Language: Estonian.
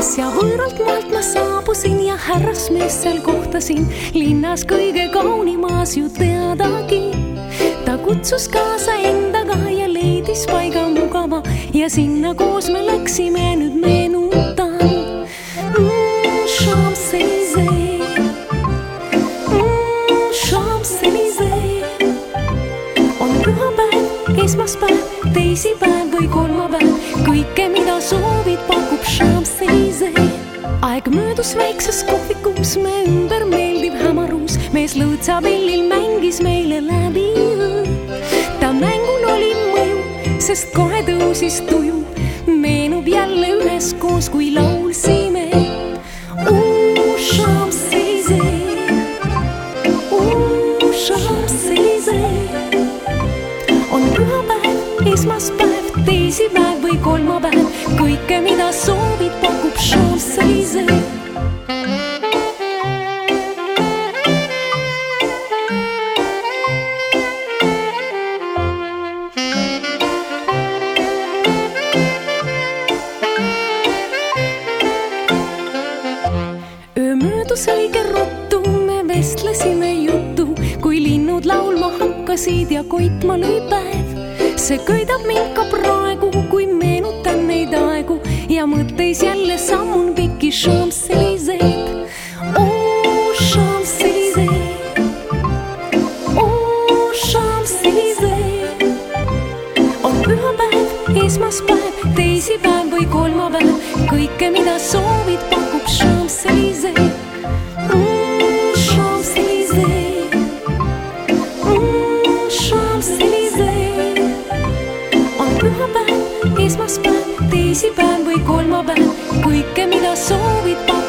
äsja võõralt maalt ma saabusin ja härrasmeest seal kohtasin linnas kõige kaunimas ju teadagi. Kutsus kaasa endaga ja leidis paiga mugava. Ja sinna koos me läksime, nüüd meenutan. Mm,. Champs-Élysées. Mm,, Champs-Élysées. On pühapäev, esmaspäev, teisipäev või kolmapäev, kõike, mida soovid, pakub Champs-Élysées. aeg möödus väikses kohvikus, me ümber meeldiv hämarus, mees lõõtsapillil mängis meile läbi sest kohe tõusis tuju, meenub jälle üheskoos, kui laulsime. On pühapäev, esmaspäev, teisipäev või kolmapäev, kõike, mida soovid, möödus õige ruttu, me vestlesime juttu, kui linnud laulma hakkasid ja koitma lõi päev. see köidab mind ka praegu, kui meenutan neid aegu. Ja mõtteis jälle sammun pikki Champs-Élysées. Oh Champs-Élysées, oh Champs-Élysées. On pühapäev, esmaspäev, teisipäev või kolmapäev, kõike, mida soovid, teisipäev või kolmapäev, kõike, mida soovid.